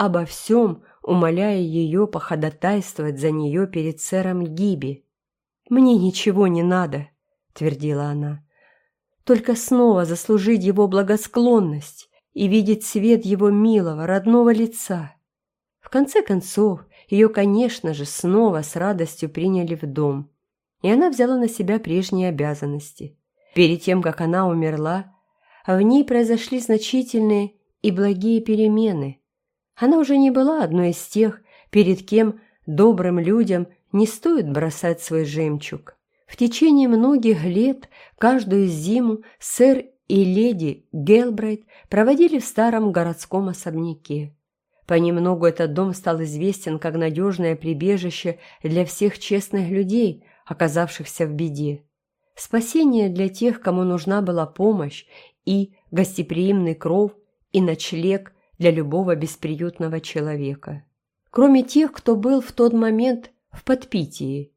обо всем, умоляя ее походатайствовать за нее перед сэром Гиби. «Мне ничего не надо», — твердила она, — «только снова заслужить его благосклонность и видеть свет его милого, родного лица». В конце концов, ее, конечно же, снова с радостью приняли в дом, и она взяла на себя прежние обязанности. Перед тем, как она умерла, в ней произошли значительные и благие перемены. Она уже не была одной из тех, перед кем добрым людям не стоит бросать свой жемчуг. В течение многих лет каждую зиму сэр и леди Гелбрайт проводили в старом городском особняке. Понемногу этот дом стал известен как надежное прибежище для всех честных людей, оказавшихся в беде. Спасение для тех, кому нужна была помощь, и гостеприимный кров, и ночлег для любого бесприютного человека. Кроме тех, кто был в тот момент в подпитии.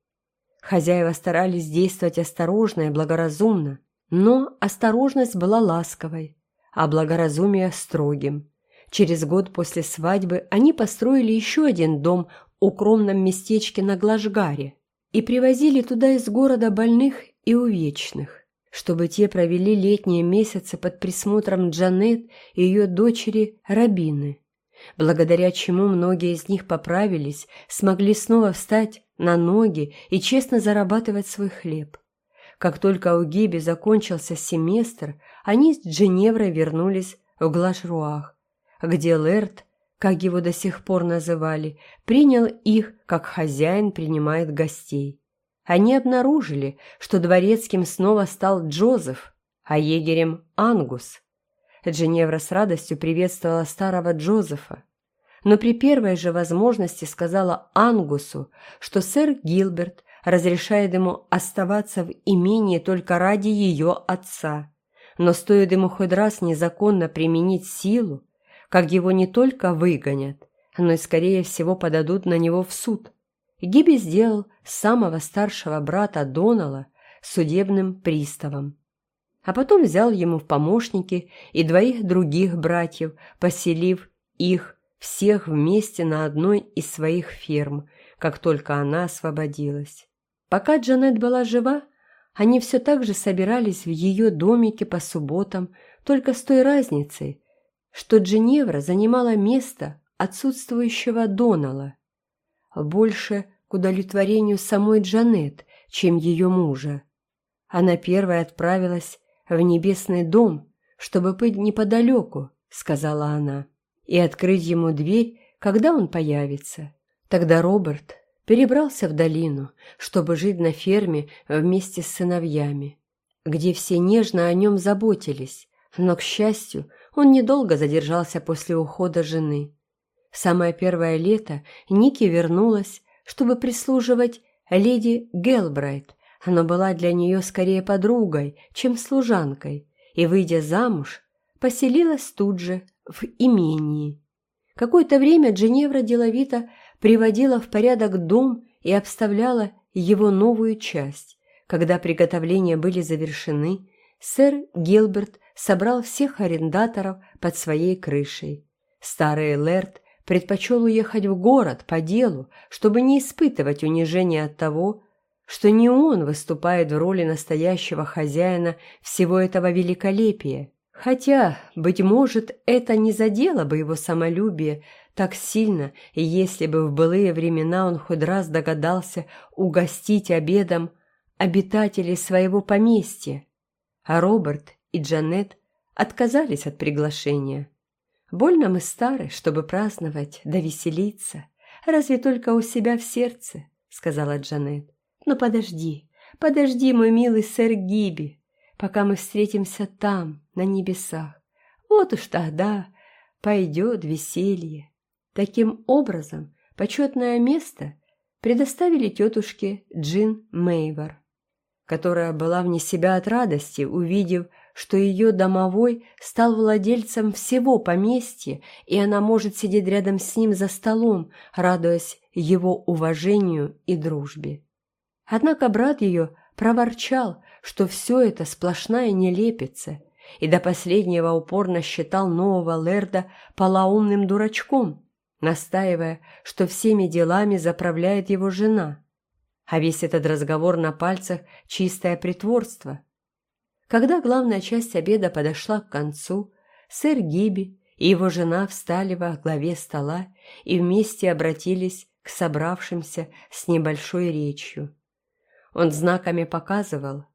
Хозяева старались действовать осторожно и благоразумно, но осторожность была ласковой, а благоразумие строгим. Через год после свадьбы они построили еще один дом в укромном местечке на Глажгаре и привозили туда из города больных и увечных, чтобы те провели летние месяцы под присмотром Джанет и ее дочери Рабины, благодаря чему многие из них поправились, смогли снова встать на ноги и честно зарабатывать свой хлеб. Как только у Гиби закончился семестр, они с Дженеврой вернулись в Глажруах, где Лэрд, как его до сих пор называли, принял их, как хозяин принимает гостей. Они обнаружили, что дворецким снова стал Джозеф, а егерем – Ангус. Дженевра с радостью приветствовала старого Джозефа, но при первой же возможности сказала Ангусу, что сэр Гилберт разрешает ему оставаться в имении только ради ее отца. Но стоит ему хоть раз незаконно применить силу, как его не только выгонят, но и, скорее всего, подадут на него в суд. Гиби сделал самого старшего брата Донала судебным приставом. А потом взял ему в помощники и двоих других братьев, поселив их всех вместе на одной из своих ферм, как только она освободилась. Пока Джанет была жива, они все так же собирались в ее домике по субботам, только с той разницей, что Дженевра занимала место отсутствующего Донала, больше к удовлетворению самой Джанет, чем ее мужа. Она первая отправилась в небесный дом, чтобы быть неподалеку, сказала она, и открыть ему дверь, когда он появится. Тогда Роберт перебрался в долину, чтобы жить на ферме вместе с сыновьями, где все нежно о нем заботились, но, к счастью, он недолго задержался после ухода жены. В самое первое лето Ники вернулась, чтобы прислуживать леди Гелбрайт. Она была для нее скорее подругой, чем служанкой, и, выйдя замуж, поселилась тут же, в имении. Какое-то время Дженевра деловито приводила в порядок дом и обставляла его новую часть. Когда приготовления были завершены, сэр Гилберт собрал всех арендаторов под своей крышей. Старый Лэрд предпочел уехать в город по делу, чтобы не испытывать унижения от того, что не он выступает в роли настоящего хозяина всего этого великолепия. Хотя, быть может, это не задело бы его самолюбие так сильно, если бы в былые времена он хоть раз догадался угостить обедом обитателей своего поместья. А Роберт и Джанет отказались от приглашения. Больно мы стары, чтобы праздновать да веселиться, разве только у себя в сердце, сказала Джанет. Но подожди, подожди, мой милый сэр Гиби, пока мы встретимся там, на небесах. Вот уж тогда пойдет веселье. Таким образом, почетное место предоставили тетушке Джин Мейвор, которая была вне себя от радости, увидев, что ее домовой стал владельцем всего поместья, и она может сидеть рядом с ним за столом, радуясь его уважению и дружбе. Однако брат ее проворчал, что все это сплошная нелепица, и до последнего упорно считал нового Лерда полоумным дурачком. настаивая, что всеми делами заправляет его жена. А весь этот разговор на пальцах – чистое притворство. Когда главная часть обеда подошла к концу, сэр Гиби и его жена встали во главе стола и вместе обратились к собравшимся с небольшой речью. Он знаками показывал,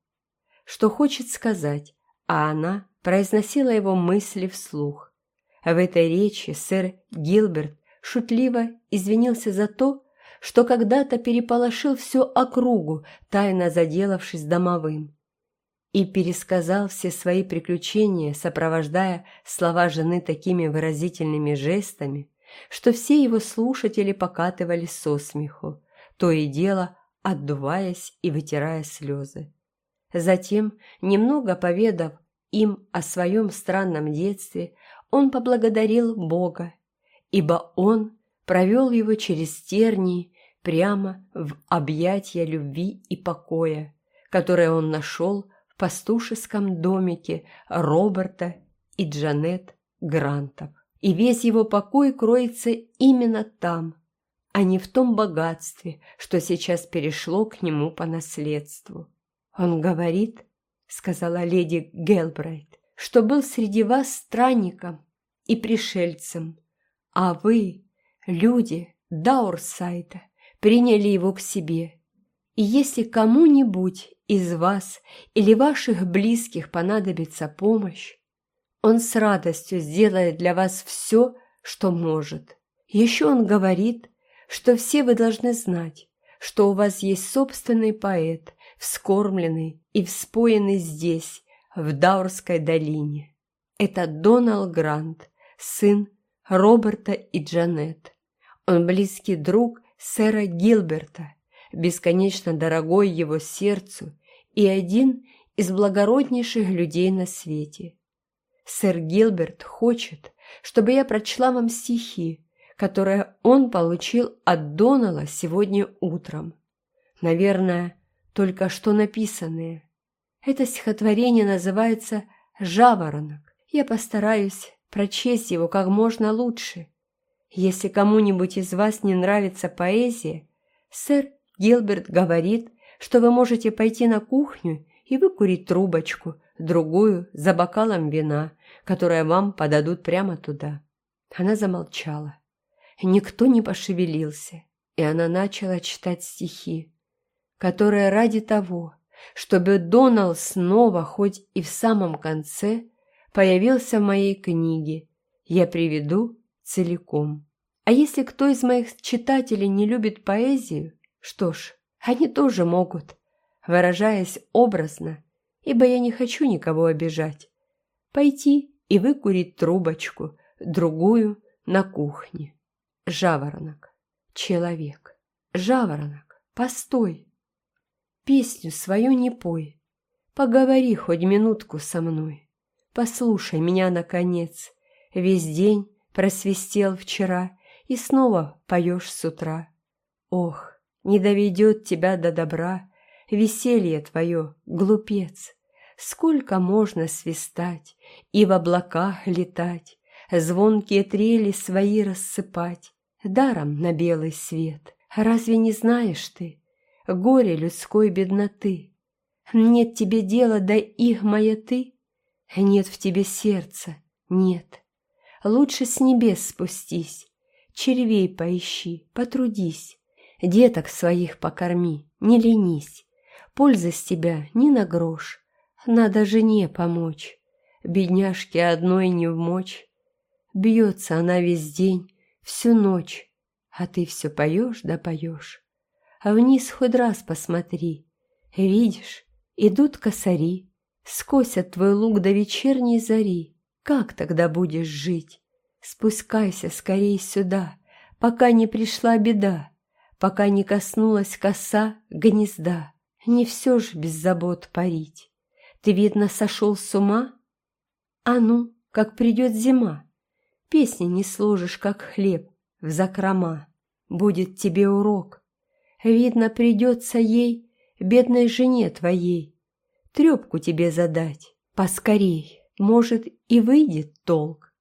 что хочет сказать, а она произносила его мысли вслух. В этой речи сэр Гилберт шутливо извинился за то, что когда-то переполошил всю округу, тайно заделавшись домовым, и пересказал все свои приключения, сопровождая слова жены такими выразительными жестами, что все его слушатели покатывались со смеху, то и дело отдуваясь и вытирая слезы. Затем, немного поведав им о своем странном детстве, он поблагодарил Бога, ибо он провел его через тернии прямо в объятия любви и покоя, которые он нашел пастушеском домике Роберта и Джанет Грантов. И весь его покой кроется именно там, а не в том богатстве, что сейчас перешло к нему по наследству. Он говорит, сказала леди Гелбрайт, что был среди вас странником и пришельцем, а вы, люди Даурсайта, приняли его к себе. И если кому-нибудь из вас или ваших близких понадобится помощь, он с радостью сделает для вас все, что может. Еще он говорит, что все вы должны знать, что у вас есть собственный поэт, вскормленный и вспоенный здесь, в Даурской долине. Это Доналд Грант, сын Роберта и Джанет. Он близкий друг сэра Гилберта, бесконечно дорогой его сердцу и один из благороднейших людей на свете. Сэр Гилберт хочет, чтобы я прочла вам стихи, которые он получил от Донала сегодня утром. Наверное, только что написанные. Это стихотворение называется «Жаворонок». Я постараюсь прочесть его как можно лучше. Если кому-нибудь из вас не нравится поэзия, сэр Гилберт говорит, что вы можете пойти на кухню и выкурить трубочку, другую за бокалом вина, которое вам подадут прямо туда. Она замолчала. Никто не пошевелился, и она начала читать стихи, которые ради того, чтобы Донал снова, хоть и в самом конце, появился в моей книге, я приведу целиком. А если кто из моих читателей не любит поэзию, что ж, они тоже могут, выражаясь образно, ибо я не хочу никого обижать, пойти и выкурить трубочку, другую на кухне. Жаворонок. Человек. Жаворонок. Постой. Песню свою не пой. Поговори хоть минутку со мной. Послушай меня, наконец. Весь день просвистел вчера, И снова поешь с утра. Ох, не доведет тебя до добра Веселье твое, глупец. Сколько можно свистать И в облаках летать, Звонкие трели свои рассыпать, даром на белый свет. Разве не знаешь ты горе людской бедноты? Нет тебе дела до их маяты? Нет в тебе сердца, нет. Лучше с небес спустись, червей поищи, потрудись, деток своих покорми, не ленись. Польза с тебя ни на грош, надо жене помочь. Бедняжке одной не вмочь. Бьется она весь день, всю ночь, а ты все поешь да поешь. А вниз хоть раз посмотри. Видишь, идут косари, скосят твой лук до вечерней зари. Как тогда будешь жить? Спускайся скорей сюда, пока не пришла беда, пока не коснулась коса гнезда. Не все ж без забот парить. Ты, видно, сошел с ума? А ну, как придет зима, песни не сложишь, как хлеб, в закрома будет тебе урок. Видно, придется ей, бедной жене твоей, трепку тебе задать, поскорей, может, и выйдет толк.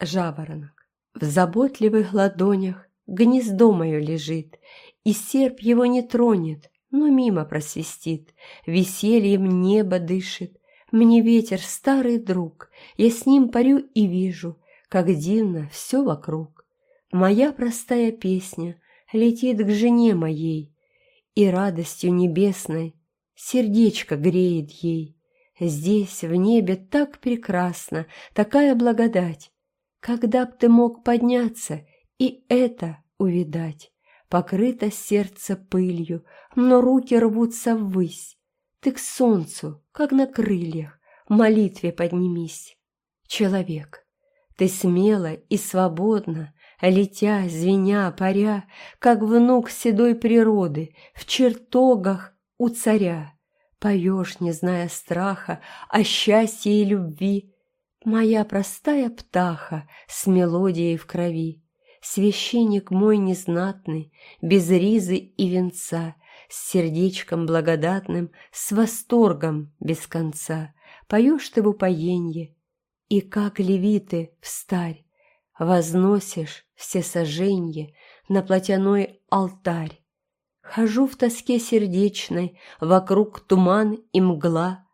Жаворонок. В заботливых ладонях гнездо мое лежит, И серп его не тронет, но мимо просвистит, Весельем небо дышит, мне ветер старый друг, Я с ним парю и вижу, как дивно все вокруг. Моя простая песня летит к жене моей, И радостью небесной сердечко греет ей. Здесь, в небе, так прекрасно, такая благодать. Когда б ты мог подняться и это увидать? Покрыто сердце пылью, но руки рвутся ввысь. Ты к солнцу, как на крыльях, молитве поднимись. Человек, ты смело и свободно, летя, звеня, паря, как внук седой природы, в чертогах у царя. Поешь, не зная страха, о счастье и любви. Моя простая птаха с мелодией в крови. Священник мой незнатный, без ризы и венца, С сердечком благодатным, с восторгом без конца. Поешь ты в упоенье, и как левиты встарь, Возносишь все соженье на платяной алтарь. Хожу в тоске сердечной, вокруг туман и мгла,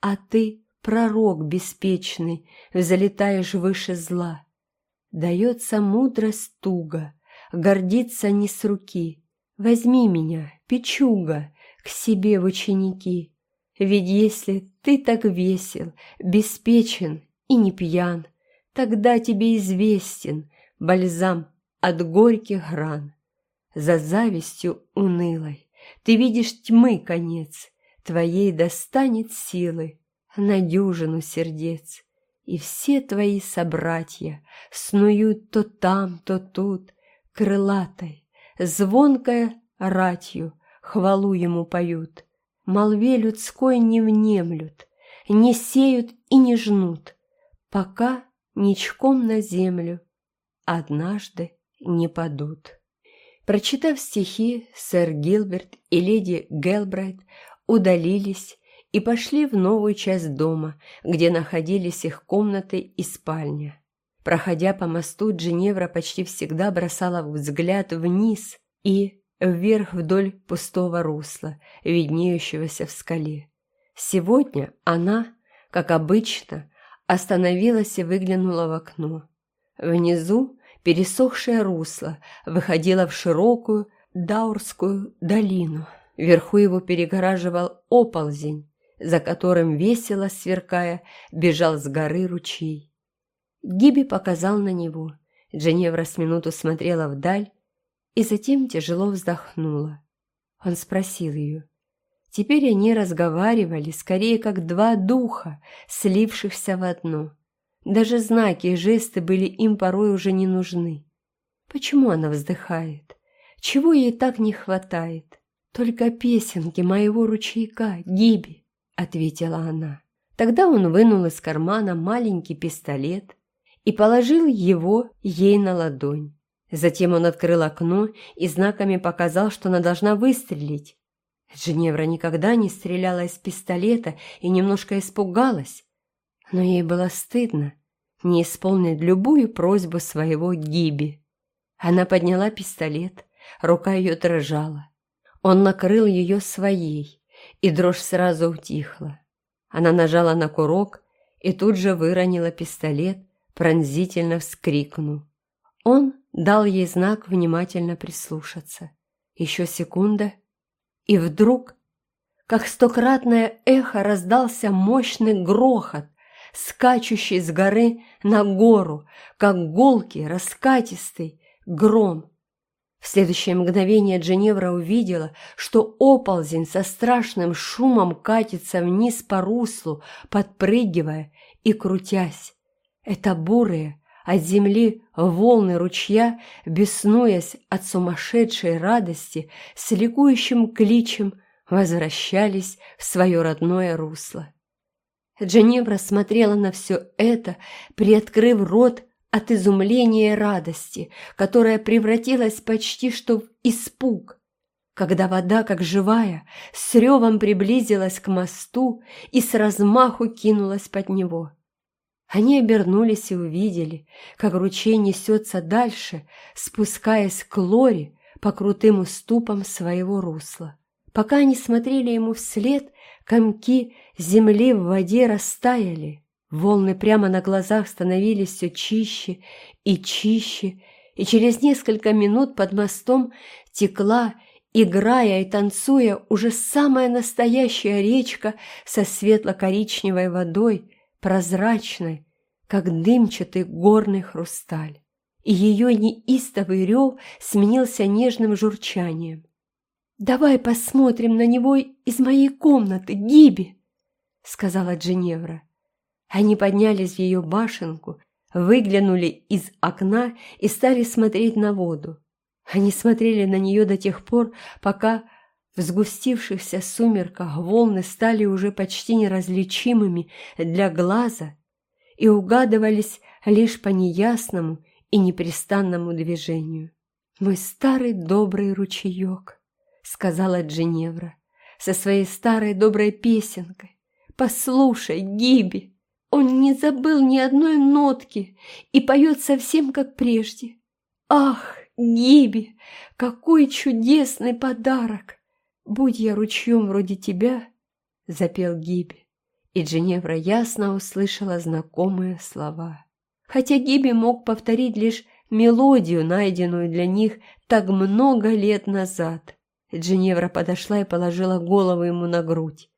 А ты, пророк беспечный, взлетаешь выше зла. Дается мудрость туго, гордиться не с руки. Возьми меня, печуга, к себе в ученики. Ведь если ты так весел, беспечен и не пьян, Тогда тебе известен бальзам от горьких ран. За завистью унылой ты видишь тьмы конец, Твоей достанет силы на дюжину сердец. И все твои собратья снуют то там, то тут, Крылатой, звонкой ратью хвалу ему поют. Молве людской не внемлют, не сеют и не жнут, Пока ничком на землю однажды не падут. Прочитав стихи, сэр Гилберт и леди Гелбрайт удалились и пошли в новую часть дома, где находились их комнаты и спальня. Проходя по мосту, Джиневра почти всегда бросала взгляд вниз и вверх вдоль пустого русла, виднеющегося в скале. Сегодня она, как обычно, остановилась и выглянула в окно. Внизу пересохшее русло выходило в широкую Даурскую долину. Вверху его перегораживал оползень, за которым весело сверкая бежал с горы ручей. Гиби показал на него. Дженевра с минуту смотрела вдаль и затем тяжело вздохнула. Он спросил ее. Теперь они разговаривали скорее как два духа, слившихся в одно. Даже знаки и жесты были им порой уже не нужны. Почему она вздыхает? Чего ей так не хватает? Только песенки моего ручейка, Гиби, ответила она. Тогда он вынул из кармана маленький пистолет и положил его ей на ладонь. Затем он открыл окно и знаками показал, что она должна выстрелить. Женевра никогда не стреляла из пистолета и немножко испугалась, но ей было стыдно не исполнить любую просьбу своего Гиби. Она подняла пистолет, рука ее дрожала. Он накрыл ее своей, и дрожь сразу утихла. Она нажала на курок и тут же выронила пистолет, пронзительно вскрикнув. Он дал ей знак внимательно прислушаться. Еще секунда, и вдруг, как стократное эхо, раздался мощный грохот, скачущий с горы на гору, как гулкий, раскатистый гром. В следующее мгновение Дженевра увидела, что оползень со страшным шумом катится вниз по руслу, подпрыгивая и крутясь. Это бурые от земли волны ручья, беснуясь от сумасшедшей радости, с ликующим кличем возвращались в свое родное русло. Дженевра смотрела на все это, приоткрыв рот от изумления и радости, которая превратилась почти что в испуг, когда вода, как живая, с ревом приблизилась к мосту и с размаху кинулась под него. Они обернулись и увидели, как ручей несется дальше, спускаясь к Лоре по крутым уступам своего русла. Пока они смотрели ему вслед, комки земли в воде растаяли. Волны прямо на глазах становились все чище и чище, и через несколько минут под мостом текла, играя и танцуя, уже самая настоящая речка со светло-коричневой водой, прозрачной, как дымчатый горный хрусталь. И ее неистовый рев сменился нежным журчанием. «Давай посмотрим на него из моей комнаты, Гиби!» — сказала Дженевра. Они поднялись в ее башенку, выглянули из окна и стали смотреть на воду. Они смотрели на нее до тех пор, пока в сгустившихся сумерках волны стали уже почти неразличимыми для глаза и угадывались лишь по неясному и непрестанному движению. «Мой старый добрый ручеек», — сказала Дженевра, со своей старой доброй песенкой. «Послушай, Гиби, он не забыл ни одной нотки и поет совсем как прежде. Ах, Гиби, какой чудесный подарок! Будь я ручьем вроде тебя, — запел Гиби, и Дженевра ясно услышала знакомые слова. Хотя Гиби мог повторить лишь мелодию, найденную для них так много лет назад. Дженевра подошла и положила голову ему на грудь,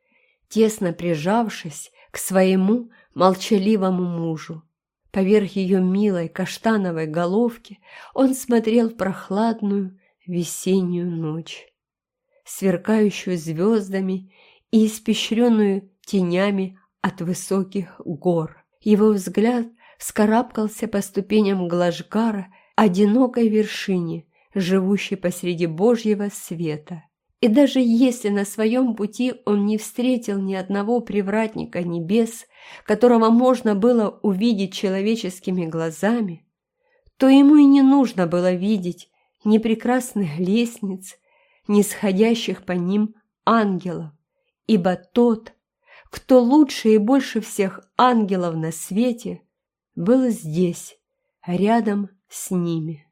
тесно прижавшись к своему молчаливому мужу. Поверх ее милой каштановой головки он смотрел в прохладную весеннюю ночь, сверкающую звездами и испещренную тенями от высоких гор. Его взгляд скарабкался по ступеням Глажгара, одинокой вершине, живущей посреди Божьего света. И даже если на своем пути он не встретил ни одного привратника небес, которого можно было увидеть человеческими глазами, то ему и не нужно было видеть ни прекрасных лестниц, ни сходящих по ним ангелов, ибо тот, кто лучше и больше всех ангелов на свете, был здесь, рядом с ними.